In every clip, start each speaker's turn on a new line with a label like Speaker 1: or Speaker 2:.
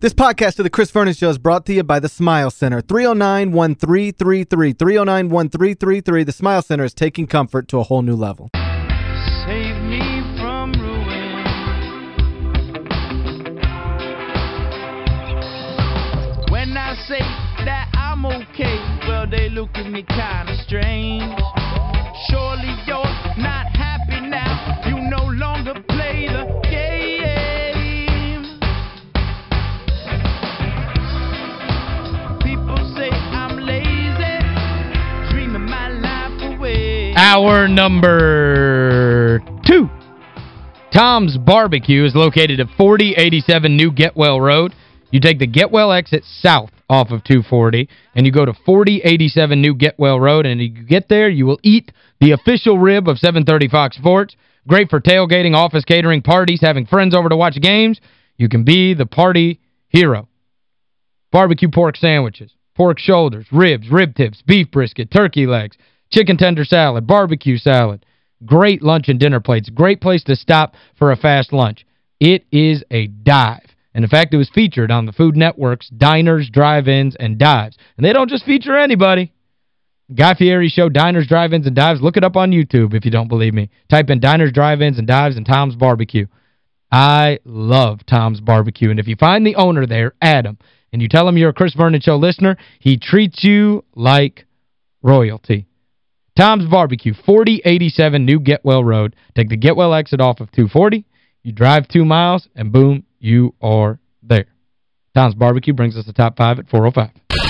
Speaker 1: This podcast of the Chris Vernon Show is brought to you by the Smile Center. 309-1333. 309-1333. The Smile Center is taking comfort to a whole new level.
Speaker 2: Save me from ruin. When I say that I'm okay, well, they look at me kind of strange. Surely you're not happy now. You no longer play the
Speaker 3: Hour number two. Tom's Barbecue is located at 4087 New Getwell Road. You take the Getwell exit south off of 240, and you go to 4087 New Getwell Road, and you get there, you will eat the official rib of 730 Fox Sports. Great for tailgating, office catering, parties, having friends over to watch games. You can be the party hero. Barbecue pork sandwiches, pork shoulders, ribs, rib tips, beef brisket, turkey legs, chicken tender salad, barbecue salad. Great lunch and dinner plates. Great place to stop for a fast lunch. It is a dive. And in fact, it was featured on the Food Network's Diners, Drive-Ins, and Dives. And they don't just feature anybody. Guy Fieri Show, Diners, Drive-Ins, and Dives. Look it up on YouTube if you don't believe me. Type in Diners, Drive-Ins, and Dives and Tom's Barbecue. I love Tom's Barbecue. And if you find the owner there, Adam, and you tell him you're a Chris Vernon Show listener, he treats you like royalty. Tom's Barbecue, 4087 New Getwell Road. Take the Getwell exit off of 240. You drive two miles, and boom, you are there. Tom's Barbecue brings us the top five at 405.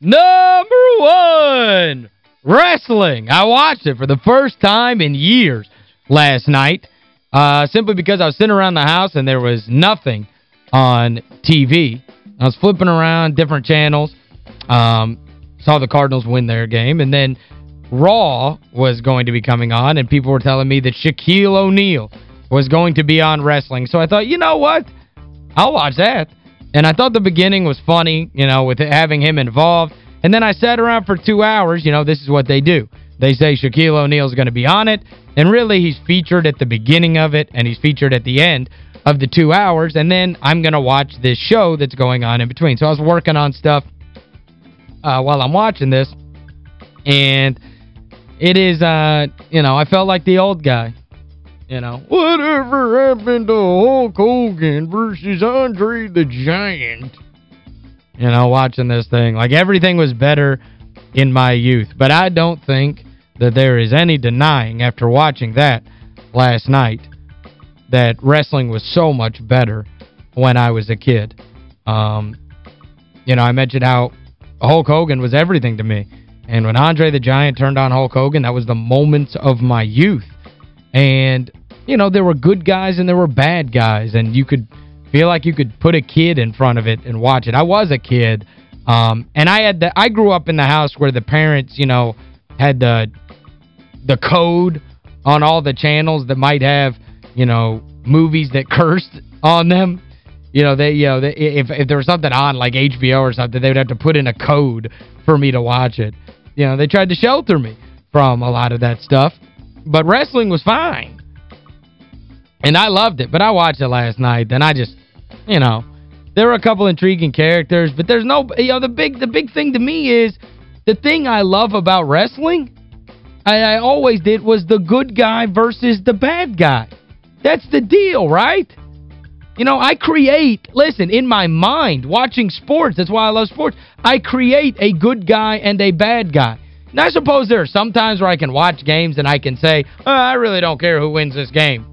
Speaker 3: Number one, wrestling. I watched it for the first time in years last night, uh, simply because I was sitting around the house and there was nothing on TV. I was flipping around different channels, um, saw the Cardinals win their game, and then Raw was going to be coming on, and people were telling me that Shaquille O'Neal was going to be on wrestling. So I thought, you know what? I'll watch that. And I thought the beginning was funny, you know, with having him involved. And then I sat around for two hours. You know, this is what they do. They say Shaquille O'Neal's going to be on it. And really, he's featured at the beginning of it, and he's featured at the end of the two hours. And then I'm going to watch this show that's going on in between. So I was working on stuff uh, while I'm watching this. And it is, uh, you know, I felt like the old guy. You know, whatever happened to Hulk Hogan versus Andre the Giant? You know, watching this thing. Like, everything was better in my youth. But I don't think that there is any denying after watching that last night that wrestling was so much better when I was a kid. Um, you know, I mentioned how Hulk Hogan was everything to me. And when Andre the Giant turned on Hulk Hogan, that was the moments of my youth. And, you know, there were good guys and there were bad guys. And you could feel like you could put a kid in front of it and watch it. I was a kid. Um, and I had the, I grew up in the house where the parents, you know, had the the code on all the channels that might have, you know, movies that cursed on them. You know, they you know, they, if if there was something on like HBO or something, they would have to put in a code for me to watch it. You know, they tried to shelter me from a lot of that stuff. But wrestling was fine. And I loved it. But I watched it last night, and I just, you know, there were a couple intriguing characters, but there's no, you know, the big the big thing to me is the thing I love about wrestling, I, I always did, was the good guy versus the bad guy. That's the deal, right? You know, I create, listen, in my mind, watching sports, that's why I love sports, I create a good guy and a bad guy. And I suppose there are some times where I can watch games and I can say, oh, I really don't care who wins this game.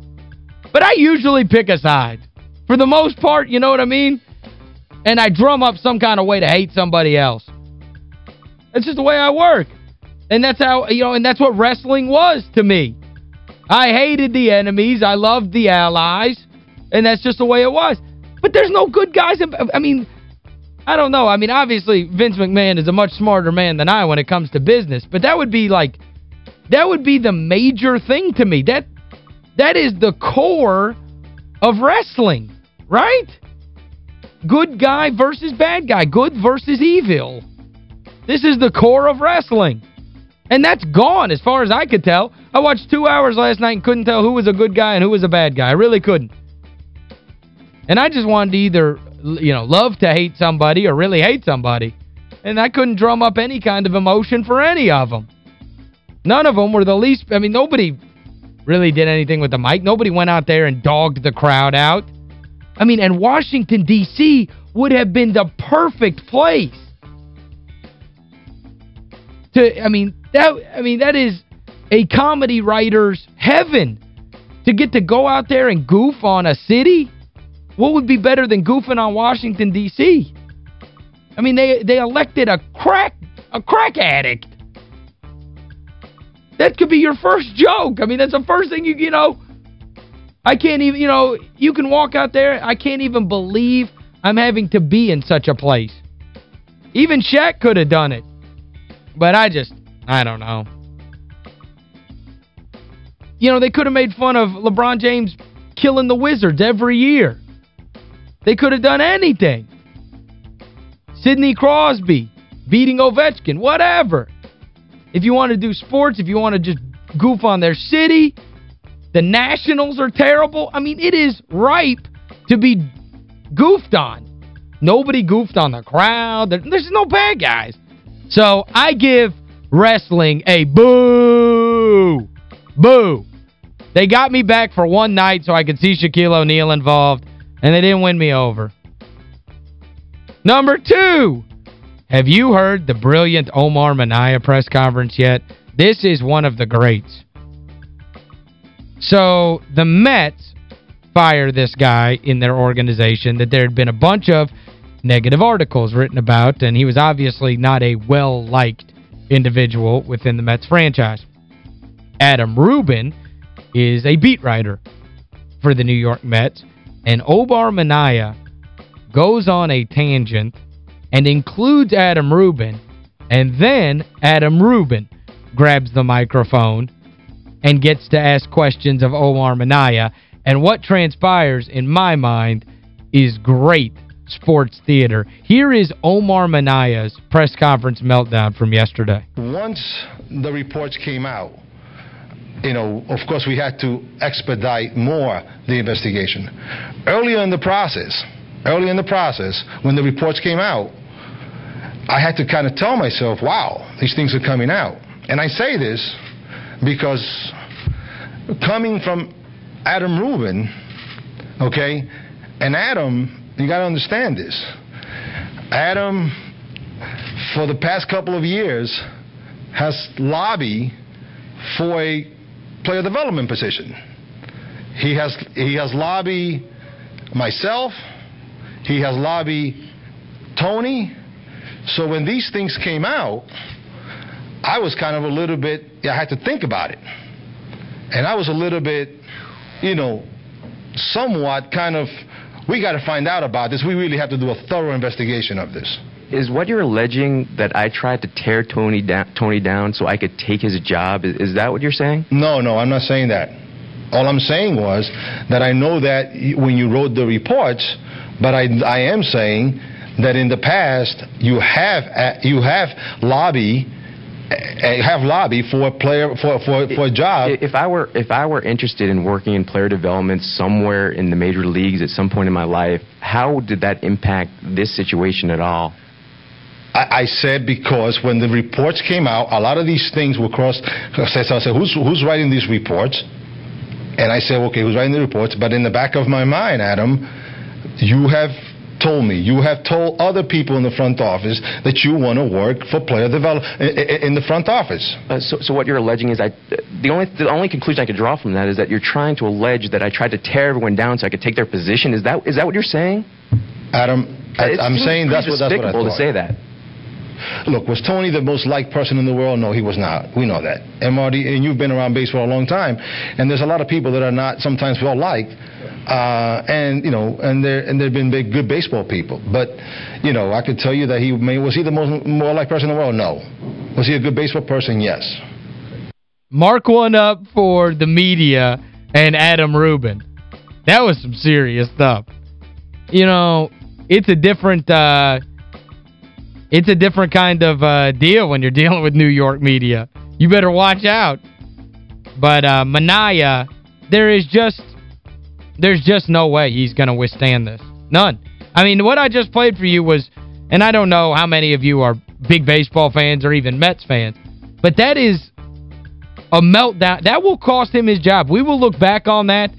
Speaker 3: But I usually pick a side. For the most part, you know what I mean? And I drum up some kind of way to hate somebody else. That's just the way I work. And that's how, you know, and that's what wrestling was to me. I hated the enemies. I loved the allies. And that's just the way it was. But there's no good guys. I mean, I don't know. I mean, obviously, Vince McMahon is a much smarter man than I when it comes to business. But that would be like, that would be the major thing to me. That That is the core of wrestling, right? Good guy versus bad guy. Good versus evil. This is the core of wrestling. And that's gone as far as I could tell. I watched two hours last night and couldn't tell who was a good guy and who was a bad guy. I really couldn't. And I just wanted to either, you know, love to hate somebody or really hate somebody. And I couldn't drum up any kind of emotion for any of them. None of them were the least, I mean, nobody really did anything with the mic. Nobody went out there and dogged the crowd out. I mean, and Washington, D.C. would have been the perfect place. To, I mean, that I mean, that is a comedy writer's heaven. To get to go out there and goof on a city, what would be better than goofing on Washington, D.C.? I mean, they they elected a crack a crack addict. That could be your first joke. I mean, that's the first thing you, you know, I can't even, you know, you can walk out there, I can't even believe I'm having to be in such a place. Even Shaq could have done it. But I just, I don't know. You know, they could have made fun of LeBron James killing the Wizards every year. They could have done anything. Sidney Crosby beating Ovechkin, whatever. If you want to do sports, if you want to just goof on their city, the Nationals are terrible. I mean, it is ripe to be goofed on. Nobody goofed on the crowd. There's no bad guys. So I give wrestling a boo. Boo. They got me back for one night so I could see Shaquille O'Neal involved, and they didn't win me over. Number two, have you heard the brilliant Omar Minaya press conference yet? This is one of the greats. So, the Mets fire this guy in their organization that there had been a bunch of negative articles written about, and he was obviously not a well-liked individual within the Mets franchise. Adam Rubin is a beat writer for the New York Mets, and Omar Minaya goes on a tangent and includes Adam Rubin, and then Adam Rubin grabs the microphone and gets to ask questions of Omar Minaya. And what transpires, in my mind, is great sports theater. Here is Omar Minaya's press conference meltdown from yesterday.
Speaker 4: Once the reports came out, you know, of course we had to expedite more the investigation. Earlier in the process, early in the process, when the reports came out, I had to kind of tell myself, wow, these things are coming out. And I say this because coming from Adam Rubin, okay, and Adam, you got to understand this. Adam, for the past couple of years, has lobbied for a player development position. He has he has lobbied myself. He has lobbied Tony. So when these things came out, I was kind of a little bit. I had to think about it, and I was a little bit, you know, somewhat kind of. We got to find out about this. We really have to do a thorough investigation of this.
Speaker 5: Is what you're alleging that I tried to tear Tony down, Tony down so I could take his job? Is, is that what you're saying?
Speaker 4: No, no, I'm not saying that. All I'm saying was that I know that when you wrote the reports, but I, I am saying that in the past you have uh, you have lobby uh, uh, have lobby for a player for for for a job.
Speaker 5: If I were if I were interested in working in player development somewhere in the major leagues at some point in my life, how did that impact this situation at all?
Speaker 4: I, I said because when the reports came out, a lot of these things were crossed. I said, I said, who's who's writing these reports? And I said, okay, who's writing the reports? But in the back of my mind, Adam, you have told me, you have told other people in the front office that you want to work for player development in the front office.
Speaker 5: Uh, so, so what you're alleging is I, the only the only conclusion I could draw from that is that you're trying to allege that I tried to tear everyone down so I could take their position. Is that is that what you're saying?
Speaker 4: Adam, I, am saying that's what that's what I thought.
Speaker 5: to say that.
Speaker 4: Look, was Tony the most liked person in the world? No, he was not. We know that. And Marty, and you've been around baseball a long time, and there's a lot of people that are not sometimes well liked. Uh, and you know, and there and there've been big, good baseball people. But you know, I could tell you that he may, was he the most more like person in the world? No. Was he a good baseball person? Yes.
Speaker 3: Mark one up for the media and Adam Rubin. That was some serious stuff. You know, it's a different uh, it's a different kind of uh, deal when you're dealing with New York media. You better watch out. But uh, Minaya, there is just there's just no way he's going to withstand this. None. I mean, what I just played for you was, and I don't know how many of you are big baseball fans or even Mets fans, but that is a meltdown. That will cost him his job. We will look back on that.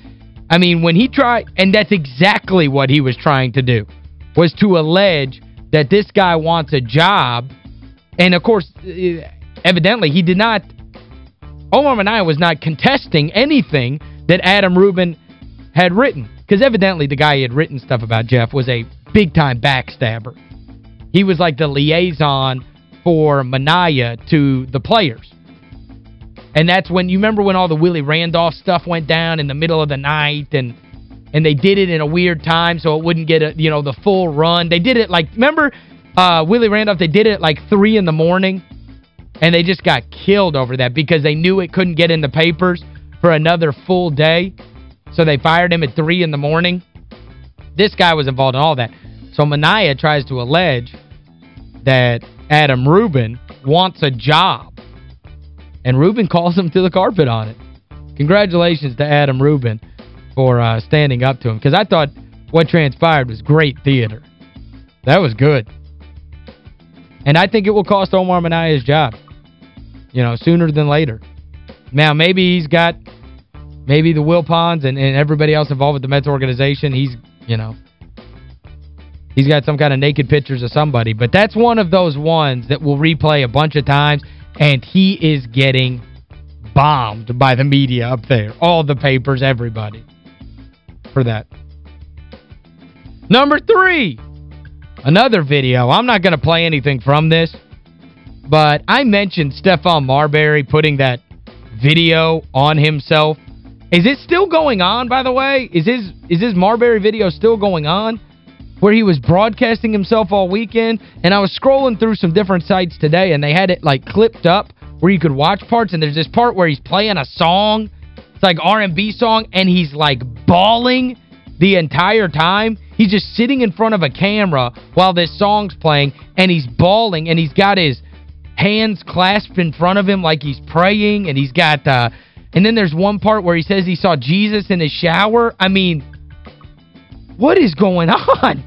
Speaker 3: I mean, when he tried, and that's exactly what he was trying to do, was to allege that this guy wants a job. And, of course, eh, evidently, he did not, Omar Minaya was not contesting anything that Adam Rubin had written. Because evidently the guy he had written stuff about Jeff was a big-time backstabber. He was like the liaison for Minaya to the players. And that's when, you remember when all the Willie Randolph stuff went down in the middle of the night and and they did it in a weird time so it wouldn't get, a, you know, the full run. They did it like, remember uh, Willie Randolph, they did it like 3 in the morning and they just got killed over that because they knew it couldn't get in the papers for another full day. So they fired him at 3 in the morning. This guy was involved in all that. So Minaya tries to allege that Adam Rubin wants a job. And Rubin calls him to the carpet on it. Congratulations to Adam Rubin for uh, standing up to him. Because I thought what transpired was great theater. That was good. And I think it will cost Omar Minaya his job. You know, sooner than later. Now, maybe he's got maybe the Wilpons and, and everybody else involved with the Mets organization, he's, you know, he's got some kind of naked pictures of somebody. But that's one of those ones that will replay a bunch of times, and he is getting bombed by the media up there. All the papers, everybody, for that. Number three, another video. I'm not going to play anything from this, but I mentioned Stephon Marbury putting that video on himself is it still going on, by the way? Is his, is his Marbury video still going on? Where he was broadcasting himself all weekend? And I was scrolling through some different sites today, and they had it, like, clipped up where you could watch parts, and there's this part where he's playing a song. Like R&B song, and he's, like, bawling the entire time. He's just sitting in front of a camera while this song's playing, and he's bawling, and he's got his hands clasped in front of him like he's praying, and he's got... Uh, and then there's one part where he says he saw Jesus in his shower. I mean, what is going on?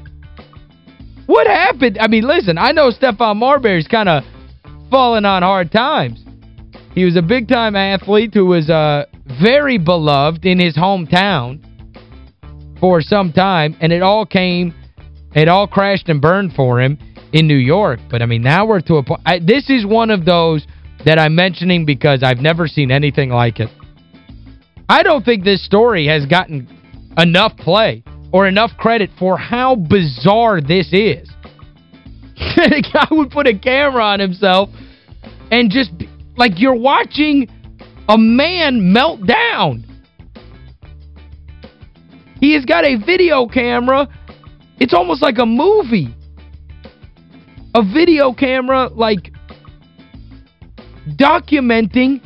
Speaker 3: What happened? I mean, listen, I know Stephon Marbury's kind of falling on hard times. He was a big-time athlete who was uh, very beloved in his hometown for some time, and it all came, it all crashed and burned for him in New York. But, I mean, now we're to a point. This is one of those that I'm mentioning because I've never seen anything like it. I don't think this story has gotten enough play or enough credit for how bizarre this is. a guy would put a camera on himself and just, like you're watching a man melt down. He has got a video camera. It's almost like a movie. A video camera, like, documenting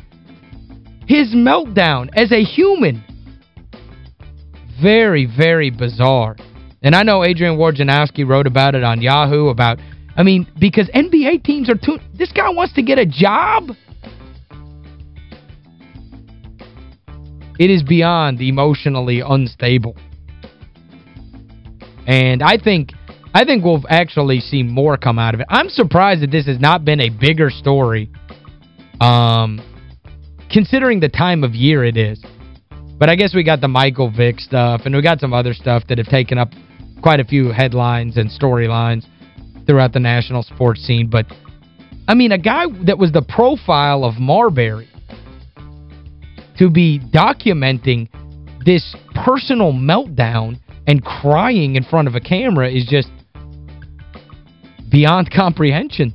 Speaker 3: his meltdown as a human. Very, very bizarre. And I know Adrian Wojnarowski wrote about it on Yahoo about, I mean, because NBA teams are too, this guy wants to get a job. It is beyond emotionally unstable. And I think I think we'll actually see more come out of it. I'm surprised that this has not been a bigger story um, considering the time of year it is. But I guess we got the Michael Vick stuff, and we got some other stuff that have taken up quite a few headlines and storylines throughout the national sports scene. But, I mean, a guy that was the profile of Marbury to be documenting this personal meltdown and crying in front of a camera is just beyond comprehension.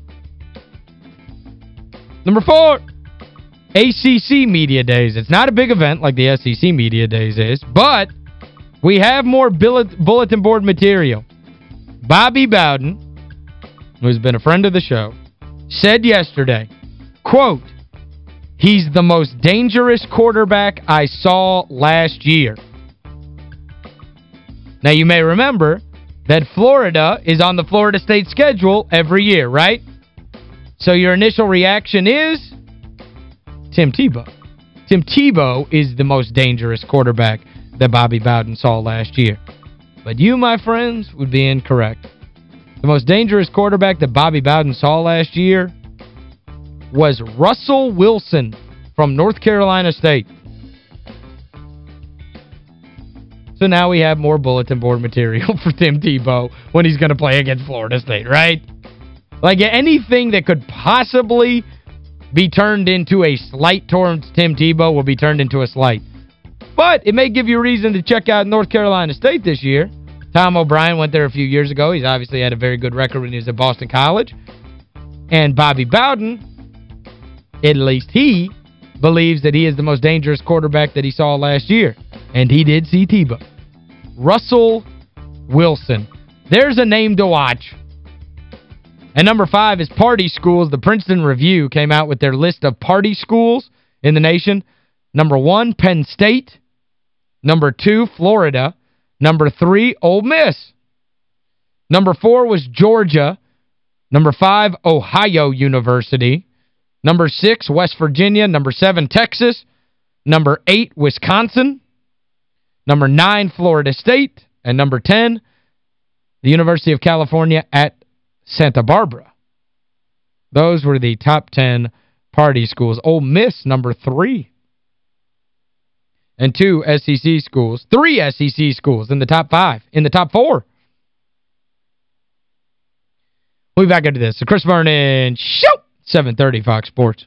Speaker 3: Number four. ACC Media Days. It's not a big event like the SEC Media Days is, but We have more bulletin board material. Bobby Bowden, who's been a friend of the show, said yesterday, quote, he's the most dangerous quarterback I saw last year. Now, you may remember that Florida is on the Florida State schedule every year, right? So your initial reaction is Tim Tebow. Tim Tebow is the most dangerous quarterback that Bobby Bowden saw last year. But you, my friends, would be incorrect. The most dangerous quarterback that Bobby Bowden saw last year was Russell Wilson from North Carolina State. So now we have more bulletin board material for Tim Tebow when he's going to play against Florida State, right? Like anything that could possibly be turned into a slight towards Tim Tebow will be turned into a slight. But it may give you a reason to check out North Carolina State this year. Tom O'Brien went there a few years ago. He's obviously had a very good record when he was at Boston College. And Bobby Bowden, at least he, believes that he is the most dangerous quarterback that he saw last year. And he did see Tebow. Russell Wilson. There's a name to watch. And number five is party schools. The Princeton Review came out with their list of party schools in the nation. Number one, Penn State. Number two, Florida. Number three, Ole Miss. Number four was Georgia. Number five, Ohio University. Number six, West Virginia. Number seven, Texas. Number eight, Wisconsin. Number nine, Florida State. And number 10, the University of California at Santa Barbara. Those were the top 10 party schools. Ole Miss, number three and two SEC schools, three SEC schools in the top five, in the top four. We'll be back into this. So Chris Vernon Show, 730 Fox Sports.